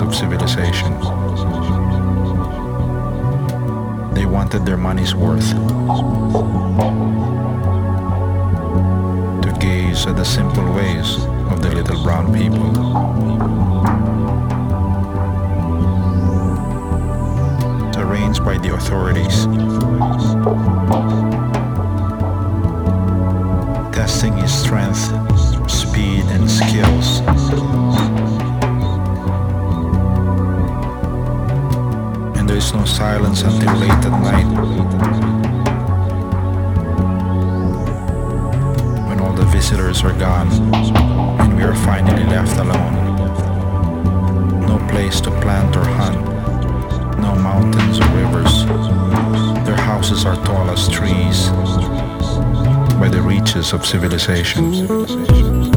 of civilization, They wanted their money's worth. To gaze at the simple ways of the little brown people. Arranged by the authorities. There is no silence until late at night. When all the visitors are gone and we are finally left alone. No place to plant or hunt, no mountains or rivers. Their houses are tall as trees by the reaches of civilization.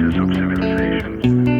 ashes of civilizations.